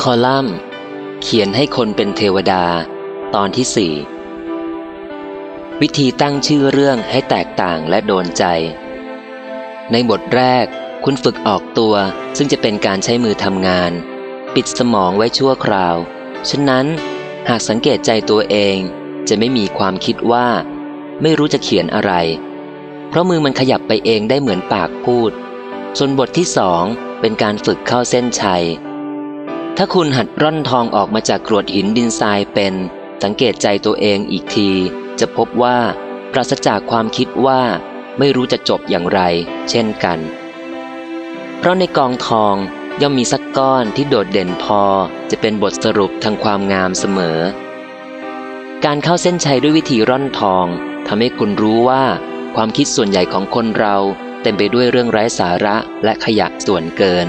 คอลัมน์ เขียนให้คนเป็นเทวดา ตอนที่สี่วิธีตั้งชื่อเรื่องให้แตกต่างและโดนใจ ในบทแรกคุณฝึกออกตัว ซึ่งจะเป็นการใช้มือทำงาน ปิดสมองไว้ชั่วคราว ฉะนั้นหากสังเกตใจตัวเองจะไม่มีความคิดว่า ไม่รู้จะเขียนอะไร เพราะมือมันขยับไปเองได้เหมือนปากพูด ส่วนบทที่สองเป็นการฝึกเข้าเส้นชัย ถ้าคุณหัดร่อนทองออกมาจากกรวดหินดินทรายเป็น สังเกตใจตัวเองอีกที จะพบว่าปราศจากความคิดว่าไม่รู้จะจบอย่างไร เช่นกัน เพราะในกองทองย่อมมีสักก้อนที่โดดเด่นพอจะเป็นบทสรุปทางความงามเสมอ การเข้าเส้นชัยด้วยวิธีร่อนทองทำให้คุณรู้ว่า ความคิดส่วนใหญ่ของคนเรา เต็มไปด้วยเรื่องไร้สาระและขยะส่วนเกิน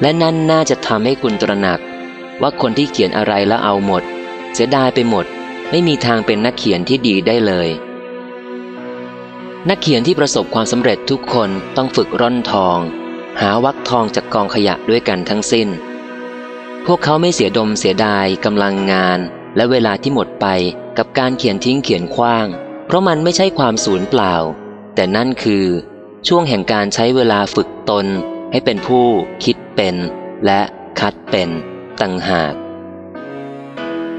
และนั่นน่าจะทำให้คุณตระหนัก ว่าคนที่เขียนอะไรแล้วเอาหมด เสียดายไปหมด ไม่มีทางเป็นนักเขียนที่ดีได้เลย นักเขียนที่ประสบความสำเร็จทุกคนต้องฝึกร่อนทอง หาวักทองจากกองขยะด้วยกันทั้งสิ้น พวกเขาไม่เสียดมเสียดายกำลังงาน และเวลาที่หมดไปกับการเขียนทิ้งเขียนคว้าง เพราะมันไม่ใช่ความสูญเปล่า แต่นั่นคือ ช่วงแห่งการใช้เวลาฝึกตน ให้เป็นผู้คิดเป็นและคัดเป็นต่างหาก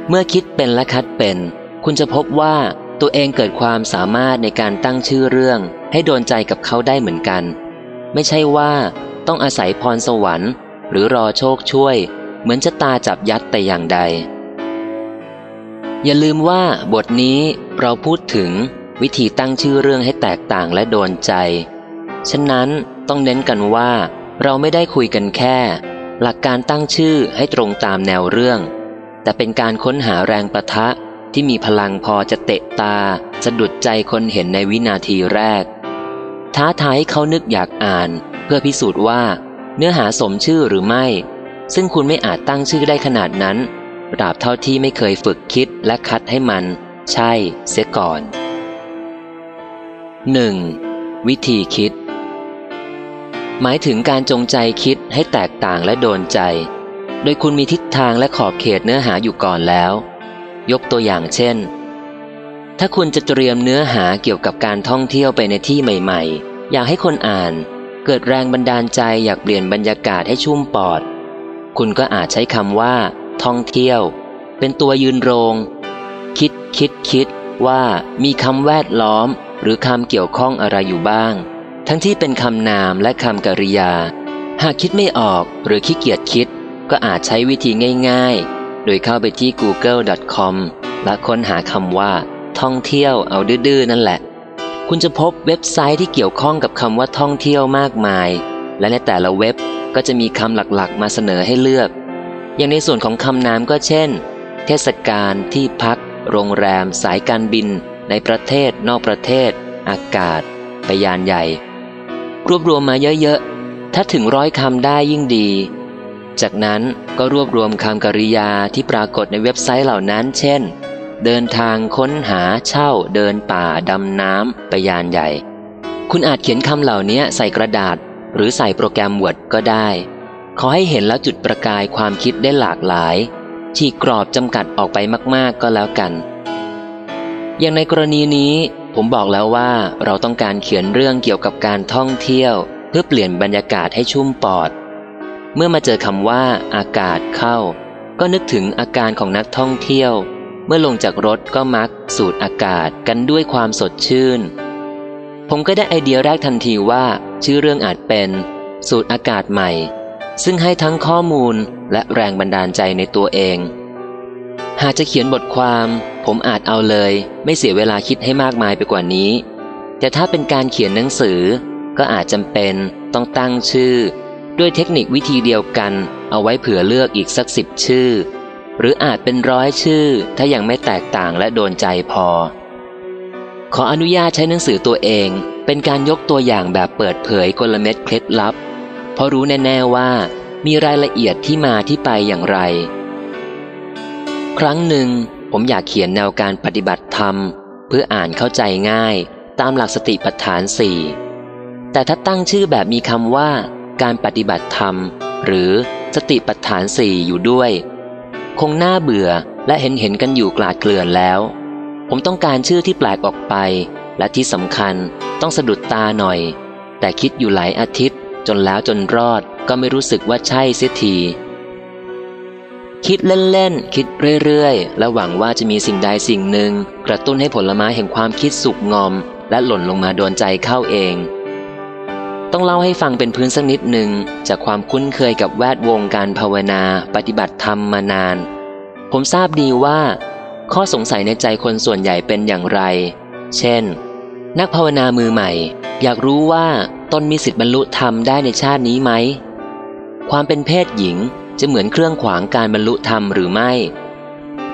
เมื่อคิดเป็นและคัดเป็น คุณจะพบว่าตัวเองเกิดความสามารถในการตั้งชื่อเรื่อง ให้โดนใจกับเขาได้เหมือนกัน ไม่ใช่ว่าต้องอาศัยพรสวรรค์ หรือรอโชคช่วย เหมือนชะตาจับยัดแต่อย่างใด อย่าลืมว่าบทนี้เราพูดถึงวิธีตั้งชื่อเรื่องให้แตกต่างและโดนใจ ฉะนั้นต้องเน้นกันว่า เราไม่ได้คุยกันแค่ หลักการตั้งชื่อให้ตรงตามแนวเรื่อง แต่เป็นการค้นหาแรงประทะที่มีพลังพอจะเตะตา สะดุดใจคนเห็นในวินาทีแรก ท้าทายให้เขานึกอยากอ่าน เพื่อพิสูจน์ว่า เนื้อหาสมชื่อหรือไม่ ซึ่งคุณไม่อาจตั้งชื่อได้ขนาดนั้นตราบเท่าที่ไม่เคยฝึกคิดและคัดให้มัน ใช่ เสียก่อน 1. วิธีคิด หมายถึงการจงใจคิดให้แตกต่างและโดนใจ โดยคุณมีทิศทางและขอบเขตเนื้อหาอยู่ก่อนแล้ว ยกตัวอย่างเช่น ถ้าคุณจะเตรียมเนื้อหาเกี่ยวกับการท่องเที่ยวไปในที่ใหม่ ๆ อยากให้คนอ่าน เกิดแรงบันดาลใจอยากเปลี่ยนบรรยากาศให้ชุ่มปอด คุณก็อาจใช้คำว่า ท่องเที่ยว เป็นตัวยืนโรง คิดคิดคิดว่ามีคำแวดล้อม หรือคำเกี่ยวข้องอะไรอยู่บ้าง ทั้งที่เป็นคำนามและคำกริยา หากคิดไม่ออกหรือขี้เกียจคิด ก็อาจใช้วิธีง่าย ๆ โดยเข้าไปที่ google.com และค้นหาคำว่า ท่องเที่ยวเอาดื้อๆนั่นแหละ คุณจะพบเว็บไซต์ที่เกี่ยวข้องกับคำว่าท่องเที่ยวมากมาย และในแต่ละเว็บก็จะมีคำหลักๆ มาเสนอให้เลือก อย่างในส่วนของคำนามก็เช่น เทศกาลที่พัก โรงแรม สายการบิน ในประเทศ นอกประเทศ อากาศ ไปยานใหญ่ รวบรวมมาเยอะๆ ถ้าถึงร้อยคำได้ยิ่งดี จากนั้นก็รวบรวมคำกริยาที่ปรากฏในเว็บไซต์เหล่านั้น เช่น เดินทางค้นหาเช่า เดินป่าดำน้ำไปยานใหญ่ คุณอาจเขียนคำเหล่านี้ใส่กระดาษ หรือใส่โปรแกรม Word ก็ได้ ขอให้เห็นแล้วจุดประกายความคิดได้หลากหลายฉีกกรอบจำกัดออกไปมาก ๆ ก็แล้วกัน อย่างในกรณีนี้ ผมบอกแล้วว่าเราต้องการเขียนเรื่องเกี่ยวกับการท่องเที่ยว เพื่อเปลี่ยนบรรยากาศให้ชุ่มปอด เมื่อมาเจอคำว่า อากาศเข้า ก็นึกถึงอาการของนักท่องเที่ยว เมื่อลงจากรถก็มัก สูดอากาศกันด้วยความสดชื่น ผมก็ได้ไอเดียแรกทันทีว่า ชื่อเรื่องอาจเป็น สูดอากาศใหม่ ซึ่งให้ทั้งข้อมูลและแรงบันดาลใจในตัวเอง หากจะเขียนบทความ ผมอาจเอาเลย ไม่เสียเวลาคิดให้มากมายไปกว่านี้ แต่ถ้าเป็นการเขียนหนังสือ ก็อาจจำเป็นต้องตั้งชื่อ ด้วยเทคนิควิธีเดียวกัน เอาไว้เผื่อเลือกอีกสักสิบชื่อ หรืออาจเป็นร้อยชื่อ ถ้ายังไม่แตกต่างและโดนใจพอ ขออนุญาตใช้หนังสือตัวเอง เป็นการยกตัวอย่างแบบเปิดเผยกลเม็ดเคล็ดลับ เพราะรู้แน่ ๆว่า มีรายละเอียดที่มาที่ไปอย่างไร ครั้งหนึ่ง ผมอยากเขียนแนวการปฏิบัติธรรม เพื่ออ่านเข้าใจง่าย ตามหลักสติปัฏฐานสี่แต่ถ้าตั้งชื่อแบบมีคำว่า การปฏิบัติธรรม หรือสติปัฏฐานสี่อยู่ด้วย คงน่าเบื่อและเห็นเห็นกันอยู่กลาดเกลื่อนแล้ว ผมต้องการชื่อที่แปลกออกไป และที่สำคัญต้องสะดุดตาหน่อย แต่คิดอยู่หลายอาทิตย์ จนแล้วจนรอดก็ไม่รู้สึกว่าใช่เสียที คิดเล่นๆ คิดเรื่อยๆ และหวังว่าจะมีสิ่งใดสิ่งหนึ่ง กระตุ้นให้ผลไม้แห่งความคิดสุกงอม และหล่นลงมาโดนใจเข้าเอง ต้องเล่าให้ฟังเป็นพื้นสักนิดหนึ่งจากความคุ้นเคยกับแวดวงการภาวนา ปฏิบัติธรรมมานาน ผมทราบดีว่า ข้อสงสัยในใจคนส่วนใหญ่เป็นอย่างไร เช่น นักภาวนามือใหม่ อยากรู้ว่าตนมีสิทธิบรรลุธรรมได้ในชาตินี้ไหมความเป็นเพศหญิง จะเหมือนเครื่องขวางการบรรลุธรรมหรือไม่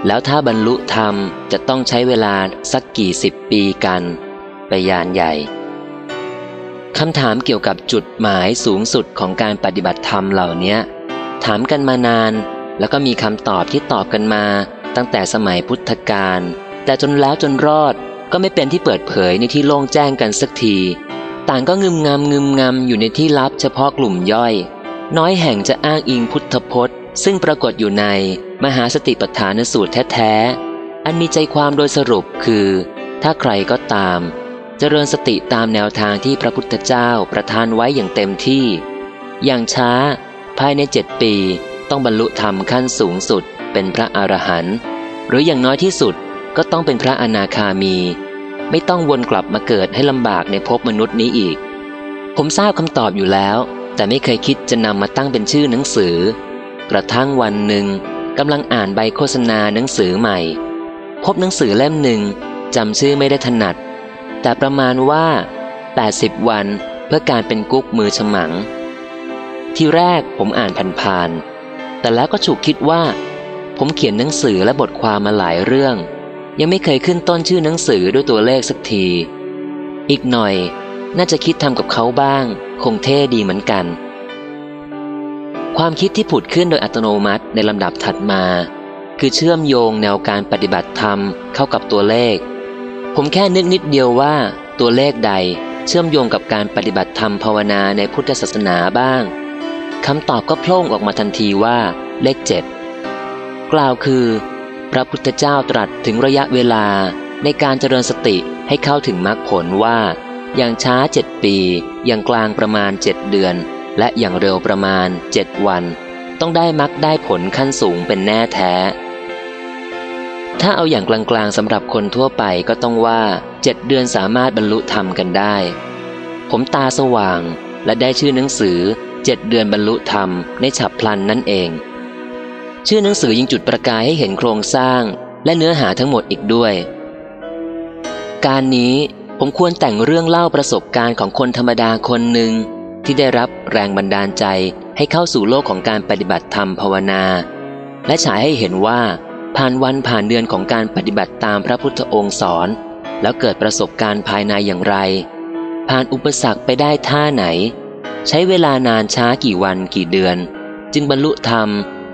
แล้วถ้าบรรลุธรรมจะต้องใช้เวลาสักกี่สิบปีกันไปยานใหญ่คำถามเกี่ยวกับจุดหมายสูงสุดของการปฏิบัติธรรมเหล่านี้ถามกันมานาน แล้วก็มีคำตอบที่ตอบกันมา ตั้งแต่สมัยพุทธกาลแต่จนแล้วจนรอดก็ไม่เป็นที่เปิดเผยในที่โล่งแจ้งกันสักที ต่างก็งึมงำงึมงำอยู่ในที่ลับเฉพาะกลุ่มย่อย น้อยแห่งจะอ้างอิงพุทธพจน์ ซึ่งปรากฏอยู่ในมหาสติปัฏฐานสูตรแท้ๆ อันมีใจความโดยสรุปคือ ถ้าใครก็ตาม เจริญสติตามแนวทางที่พระพุทธเจ้าประทานไว้อย่างเต็มที่ อย่างช้า ภายในเจ็ดปีต้องบรรลุธรรมขั้นสูงสุด เป็นพระอรหันต์หรืออย่างน้อยที่สุดก็ต้องเป็นพระอนาคามี ไม่ต้องวนกลับมาเกิดให้ลำบากในภพมนุษย์นี้อีก ผมทราบคำตอบอยู่แล้ว แต่ไม่เคยคิดจะนำมาตั้งเป็นชื่อหนังสือ กระทั่งวันหนึ่งกำลังอ่านใบโฆษณาหนังสือใหม่ พบหนังสือเล่มหนึ่งจำชื่อไม่ได้ถนัด แต่ประมาณว่า 80 วันเพื่อการเป็นกุ๊กมือฉมัง ที่แรกผมอ่านผ่านๆแต่แล้วก็ฉุกคิดว่า ผมเขียนหนังสือและบทความมาหลายเรื่อง ยังไม่เคยขึ้นต้นชื่อหนังสือด้วยตัวเลขสักที อีกหน่อย น่าจะคิดทำกับเขาบ้าง คงเท่ดีเหมือนกัน ความคิดที่ผุดขึ้นโดยอัตโนมัติในลำดับถัดมา คือเชื่อมโยงแนวการปฏิบัติธรรมเข้ากับตัวเลข ผมแค่นึกนิดเดียวว่าตัวเลขใดเชื่อมโยงกับการปฏิบัติธรรมภาวนาในพุทธศาสนาบ้างคำตอบก็โผล่ออกมาทันทีว่าเลขเจ็ดกล่าวคือ พระพุทธเจ้าตรัสถึงระยะเวลาในการเจริญสติให้เข้าถึงมรรคผลว่า อย่างช้าเจ็ดปี อย่างกลางประมาณเจ็ดเดือน และอย่างเร็วประมาณเจ็ดวัน ต้องได้มรรคได้ผลขั้นสูงเป็นแน่แท้ ถ้าเอาอย่างกลางๆสำหรับคนทั่วไปก็ต้องว่าเจ็ดเดือนสามารถบรรลุธรรมกันได้ ผมตาสว่างและได้ชื่อหนังสือเจ็ดเดือนบรรลุธรรมในฉับพลันนั่นเอง ชื่อหนังสือยิงจุดประกายให้เห็นโครงสร้าง และเนื้อหาทั้งหมดอีกด้วย การนี้ ผมควรแต่งเรื่องเล่าประสบการณ์ของคนธรรมดาคนหนึ่งที่ได้รับแรงบันดาลใจให้เข้าสู่โลกของการปฏิบัติธรรมภาวนา และฉายให้เห็นว่า ผ่านวันผ่านเดือนของการปฏิบัติตามพระพุทธองค์สอน แล้วเกิดประสบการณ์ภายในอย่างไร ผ่านอุปสรรคไปได้ท่าไหน ใช้เวลานานช้ากี่วันกี่เดือน จึงบรรลุธรรม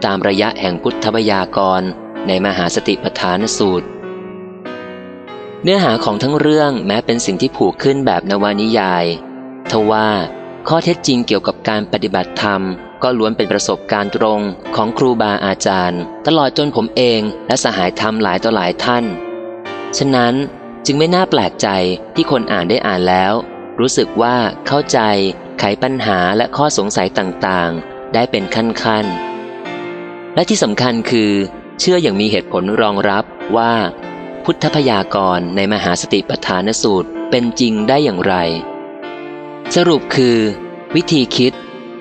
ตามระยะแห่งพุทธพยากร ในมหาสติปัฏฐานสูตร เนื้อหาของทั้งเรื่องแม้เป็นสิ่งที่ผูกขึ้นแบบนวานิยาย ทว่าข้อเท็จจริงเกี่ยวกับการปฏิบัติธรรม ก็ล้วนเป็นประสบการณ์ตรงของครูบาอาจารย์ ตลอดจนผมเองและสหายธรรมหลายต่อหลายท่าน ฉะนั้นจึงไม่น่าแปลกใจที่คนอ่านได้อ่านแล้ว รู้สึกว่าเข้าใจไขปัญหาและข้อสงสัยต่างๆ ได้เป็นขั้นๆและที่สำคัญคือ เชื่ออย่างมีเหตุผลรองรับว่า พุทธพยากรในมหาสติปัฏฐานสูตรเป็นจริงได้อย่างไร สรุปคือ วิธีคิด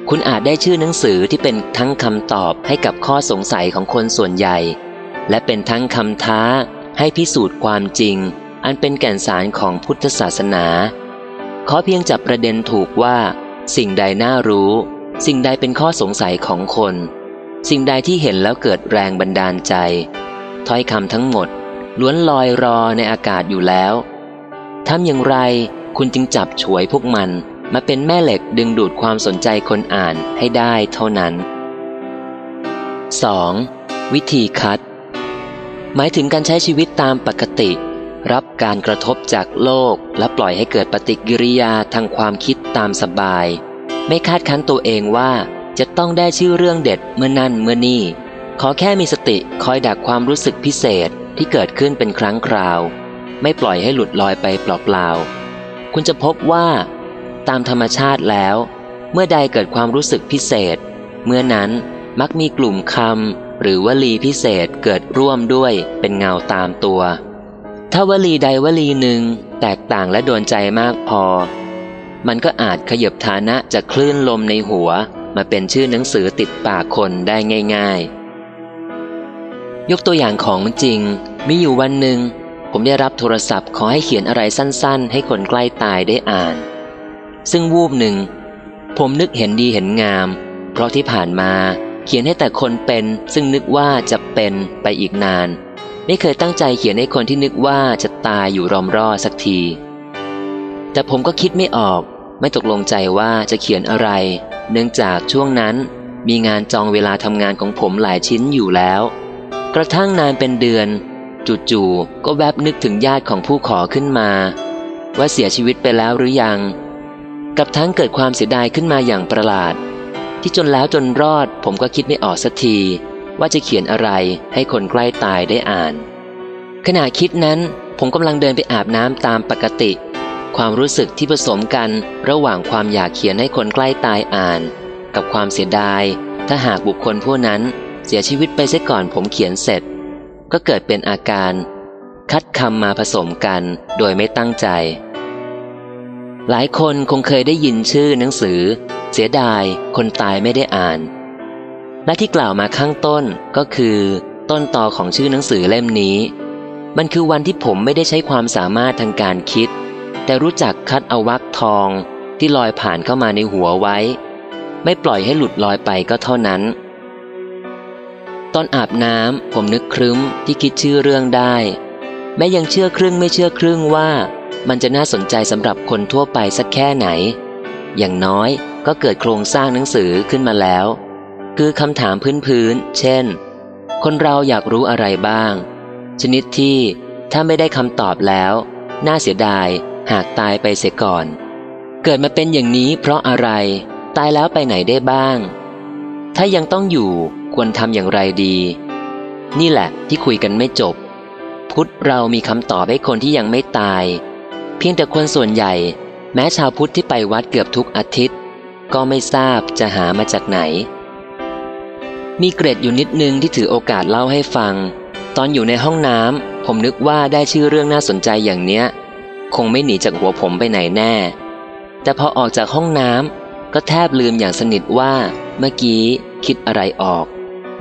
คุณอาจได้ชื่อหนังสือที่เป็นทั้งคำตอบให้กับข้อสงสัยของคนส่วนใหญ่ และเป็นทั้งคำท้าให้พิสูจน์ความจริง อันเป็นแก่นสารของพุทธศาสนา ขอเพียงจับประเด็นถูกว่า สิ่งใดน่ารู้ สิ่งใดเป็นข้อสงสัยของคน สิ่งใดที่เห็นแล้วเกิดแรงบันดาลใจ ถ้อยคำทั้งหมด ล้วนลอยรอในอากาศอยู่แล้วทำอย่างไรคุณจึงจับฉวยพวกมันมาเป็นแม่เหล็กดึงดูดความสนใจคนอ่านให้ได้เท่านั้น 2. วิธีคัด หมายถึงการใช้ชีวิตตามปกติ รับการกระทบจากโลก และปล่อยให้เกิดปฏิกิริยาทางความคิดตามสบาย ไม่คาดคั้นตัวเองว่าจะต้องได้ชื่อเรื่องเด็ดเมื่อนั่นเมื่อนี่ ขอแค่มีสติคอยดักความรู้สึกพิเศษ ที่เกิดขึ้นเป็นครั้งคราว ไม่ปล่อยให้หลุดลอยไปเปล่าๆ คุณจะพบว่า ตามธรรมชาติแล้ว เมื่อใดเกิดความรู้สึกพิเศษ เมื่อนั้นมักมีกลุ่มคำหรือวลีพิเศษเกิดร่วมด้วยเป็นเงาตามตัว ถ้าวลีใดวลีหนึ่งแตกต่างและโดนใจมากพอ มันก็อาจขยบฐานะจากคลื่นลมในหัวมาเป็นชื่อหนังสือติดปากคนได้ง่าย ๆ ยกตัวอย่างของจริง มีอยู่วันหนึ่ง ผมได้รับโทรศัพท์ขอให้เขียนอะไรสั้นๆ ให้คนใกล้ตายได้อ่าน ซึ่งวูบหนึ่ง ผมนึกเห็นดีเห็นงาม เพราะที่ผ่านมาเขียนให้แต่คนเป็น ซึ่งนึกว่าจะเป็นไปอีกนาน ไม่เคยตั้งใจเขียนให้คนที่นึกว่าจะตายอยู่รอมรอสักที แต่ผมก็คิดไม่ออก ไม่ตกลงใจว่าจะเขียนอะไร เนื่องจากช่วงนั้นมีงานจองเวลาทำงานของผมหลายชิ้นอยู่แล้ว กระทั่งนานเป็นเดือนจู่ๆก็แวบนึกถึงญาติของผู้ขอขึ้นมา ว่าเสียชีวิตไปแล้วหรือยัง กับทั้งเกิดความเสียดายขึ้นมาอย่างประหลาด ที่จนแล้วจนรอดผมก็คิดไม่ออกสักที ว่าจะเขียนอะไรให้คนใกล้ตายได้อ่าน ขณะคิดนั้นผมกำลังเดินไปอาบน้ำตามปกติ ความรู้สึกที่ผสมกันระหว่างความอยากเขียนให้คนใกล้ตายอ่าน กับความเสียดาย ถ้าหากบุคคลผู้นั้น เสียชีวิตไปเสียก่อนผมเขียนเสร็จ ก็เกิดเป็นอาการ คัดคำมาผสมกันโดยไม่ตั้งใจ หลายคนคงเคยได้ยินชื่อหนังสือ เสียดาย คนตายไม่ได้อ่าน และที่กล่าวมาข้างต้นก็คือ ต้นตอของชื่อหนังสือเล่มนี้ มันคือวันที่ผมไม่ได้ใช้ความสามารถทางการคิด แต่รู้จักคัดเอาวักทองที่ลอยผ่านเข้ามาในหัวไว้ ไม่ปล่อยให้หลุดลอยไปก็เท่านั้น ตอนอาบน้ำผมนึกครึ้มที่คิดชื่อเรื่องได้ แม้ยังเชื่อครึ่งไม่เชื่อครึ่งว่ามันจะน่าสนใจสำหรับคนทั่วไปสักแค่ไหน อย่างน้อยก็เกิดโครงสร้างหนังสือขึ้นมาแล้ว คือคำถามพื้นๆ เช่น คนเราอยากรู้อะไรบ้าง ชนิดที่ถ้าไม่ได้คำตอบแล้ว น่าเสียดายหากตายไปเสียก่อน เกิดมาเป็นอย่างนี้เพราะอะไร ตายแล้วไปไหนได้บ้าง ถ้ายังต้องอยู่ ควรทำอย่างไรดี นี่แหละที่คุยกันไม่จบ พุทธเรามีคำตอบให้คนที่ยังไม่ตาย เพียงแต่คนส่วนใหญ่ แม้ชาวพุทธที่ไปวัดเกือบทุกอาทิตย์ ก็ไม่ทราบจะหามาจากไหน มีเกร็ดอยู่นิดนึงที่ถือโอกาสเล่าให้ฟัง ตอนอยู่ในห้องน้ำผมนึกว่าได้ชื่อเรื่องน่าสนใจอย่างเนี้ย คงไม่หนีจากหัวผมไปไหนแน่ แต่พอออกจากห้องน้ำก็แทบลืมอย่างสนิทว่าเมื่อกี้คิดอะไรออก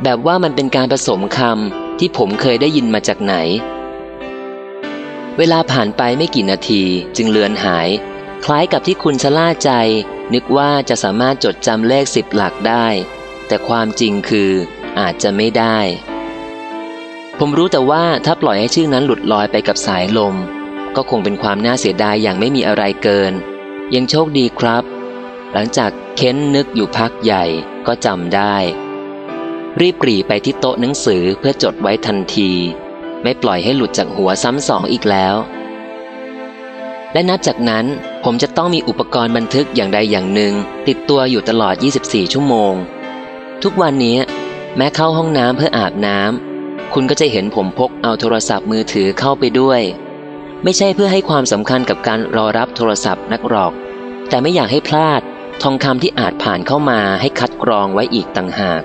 แบบว่ามันเป็นการผสมคำที่ผมเคยได้ยินมาจากไหน เวลาผ่านไปไม่กี่นาทีจึงเลือนหาย คล้ายกับที่คุณชะล่าใจ นึกว่าจะสามารถจดจำเลขสิบหลักได้ แต่ความจริงคืออาจจะไม่ได้ ผมรู้แต่ว่าถ้าปล่อยให้ชื่อนั้นหลุดลอยไปกับสายลม ก็คงเป็นความน่าเสียดายอย่างไม่มีอะไรเกิน ยังโชคดีครับ หลังจากเค้นนึกอยู่พักใหญ่ก็จำได้ รีบปรีไปที่โต๊ะหนังสือเพื่อจดไว้ทันที ไม่ปล่อยให้หลุดจากหัวซ้ำสองอีกแล้ว และนับจากนั้นผมจะต้องมีอุปกรณ์บันทึกอย่างใดอย่างหนึ่ง ติดตัวอยู่ตลอด 24 ชั่วโมง ทุกวันนี้แม้เข้าห้องน้ำเพื่ออาบน้ำคุณก็จะเห็นผมพกเอาโทรศัพท์มือถือเข้าไปด้วย ไม่ใช่เพื่อให้ความสำคัญกับการรอรับโทรศัพท์นักหรอก แต่ไม่อยากให้พลาดทองคำที่อาจผ่านเข้ามาให้คัดกรองไว้อีกต่างหาก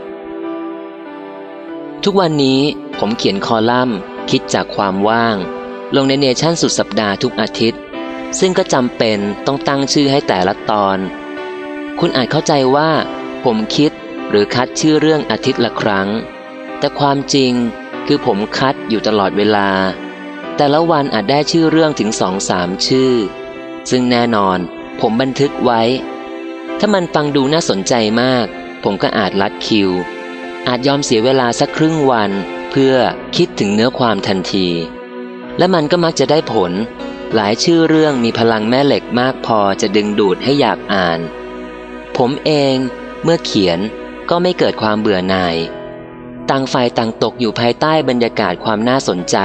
ทุกวันนี้ผมเขียนคอลัมน์ คิดจากความว่าง ลงในเนชั่นสุดสัปดาห์ทุกอาทิตย์ ซึ่งก็จำเป็นต้องตั้งชื่อให้แต่ละตอน คุณอาจเข้าใจว่า ผมคิดหรือคัดชื่อเรื่องอาทิตย์ละครั้ง แต่ความจริงคือผมคัดอยู่ตลอดเวลา แต่ละวันอาจได้ชื่อเรื่องถึงสองสามชื่อ ซึ่งแน่นอนผมบันทึกไว้ ถ้ามันฟังดูน่าสนใจมาก ผมก็อาจลัดคิว อาจยอมเสียเวลาสักครึ่งวันเพื่อคิดถึงเนื้อความทันที และมันก็มักจะได้ผล หลายชื่อเรื่องมีพลังแม่เหล็กมากพอจะดึงดูดให้อยากอ่าน ผมเองเมื่อเขียนก็ไม่เกิดความเบื่อหน่าย ต่างฝ่ายต่างตกอยู่ภายใต้บรรยากาศความน่าสนใจ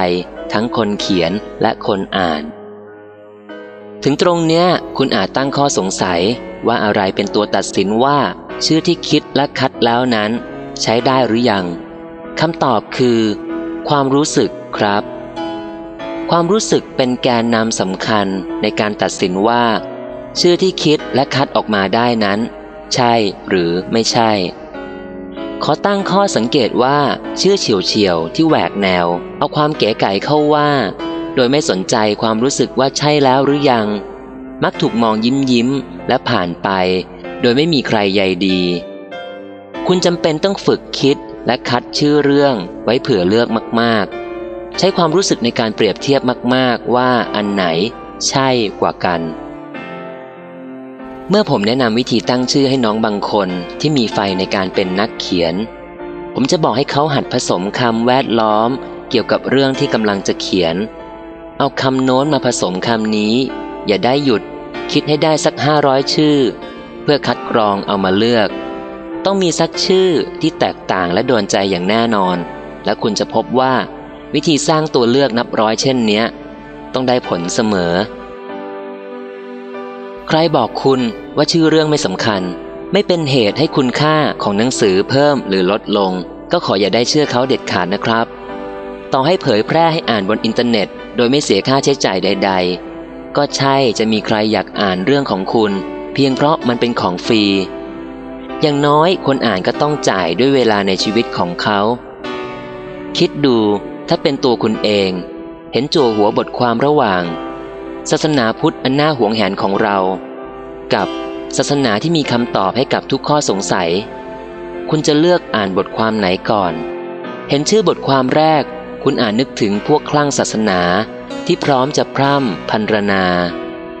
ทั้งคนเขียนและคนอ่าน ถึงตรงเนี้ยคุณอาจตั้งข้อสงสัยว่าอะไรเป็นตัวตัดสินว่า ชื่อที่คิดและคัดแล้วนั้น ใช้ได้หรือยังคำตอบคือ ความรู้สึกครับ ความรู้สึกเป็นแกนนำสำคัญในการตัดสินว่า ชื่อที่คิดและคัดออกมาได้นั้น ใช่หรือไม่ใช่ ขอตั้งข้อสังเกตว่า ชื่อเฉียวเฉียวที่แหวกแนว เอาความเก๋ไก่เข้าว่า โดยไม่สนใจความรู้สึกว่าใช่แล้วหรือยัง มักถูกมองยิ้มยิ้มและผ่านไป โดยไม่มีใครใยดี คุณจำเป็นต้องฝึกคิดและคัดชื่อเรื่องไว้เผื่อเลือกมาก ๆ ใช้ความรู้สึกในการเปรียบเทียบมาก ๆ ว่าอันไหนใช่กว่ากัน เมื่อผมแนะนำวิธีตั้งชื่อให้น้องบางคนที่มีไฟในการเป็นนักเขียน ผมจะบอกให้เขาหัดผสมคำแวดล้อม เกี่ยวกับเรื่องที่กำลังจะเขียน เอาคำโน้นมาผสมคำนี้ อย่าได้หยุด คิดให้ได้สักห้าร้อยชื่อ เพื่อคัดกรองเอามาเลือก ต้องมีสักชื่อที่แตกต่างและโดนใจอย่างแน่นอน และคุณจะพบว่า วิธีสร้างตัวเลือกนับร้อยเช่นนี้ต้องได้ผลเสมอ ใครบอกคุณว่าชื่อเรื่องไม่สำคัญ ไม่เป็นเหตุให้คุณค่าของหนังสือเพิ่มหรือลดลง ก็ขออย่าได้เชื่อเขาเด็ดขาดนะครับ ต่อให้เผยแพร่ให้อ่านบนอินเทอร์เน็ต โดยไม่เสียค่าใช้จ่ายใด ๆ ก็ใช่จะมีใครอยากอ่านเรื่องของคุณ เพียงเพราะมันเป็นของฟรี อย่างน้อยคนอ่านก็ต้องจ่ายด้วยเวลาในชีวิตของเขา คิดดูถ้าเป็นตัวคุณเอง เห็นจั่วหัวบทความระหว่าง ศาสนาพุทธอันน่าหวงแหนของเรา กับศาสนาที่มีคำตอบให้กับทุกข้อสงสัย คุณจะเลือกอ่านบทความไหนก่อน เห็นชื่อบทความแรก คุณอ่านนึกถึงพวกคลั่งศาสนาที่พร้อมจะพร่ำพันรนา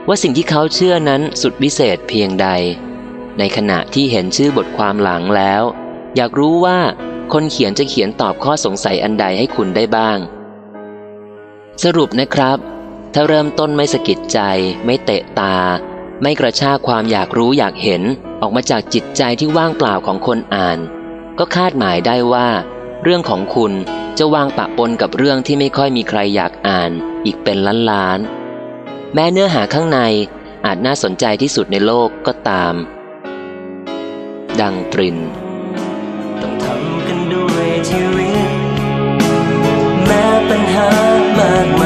ว่าสิ่งที่เขาเชื่อนั้นสุดวิเศษเพียงใด ในขณะที่เห็นชื่อบทความหลังแล้ว อยากรู้ว่าคนเขียนจะเขียนตอบข้อสงสัยอันใดให้คุณได้บ้าง สรุปนะครับ ถ้าเริ่มต้นไม่สะกิดใจ ไม่เตะตา ไม่กระชากความอยากรู้อยากเห็นออกมาจากจิตใจที่ว่างเปล่าของคนอ่าน ก็คาดหมายได้ว่า เรื่องของคุณจะวางปะปนกับเรื่องที่ไม่ค่อยมีใครอยากอ่าน อีกเป็นล้านล้าน แม้เนื้อหาข้างในอาจน่าสนใจที่สุดในโลกก็ตาม ดังตริน ต้องทำกันด้วยชีวิต แม้ปัญหามากมาย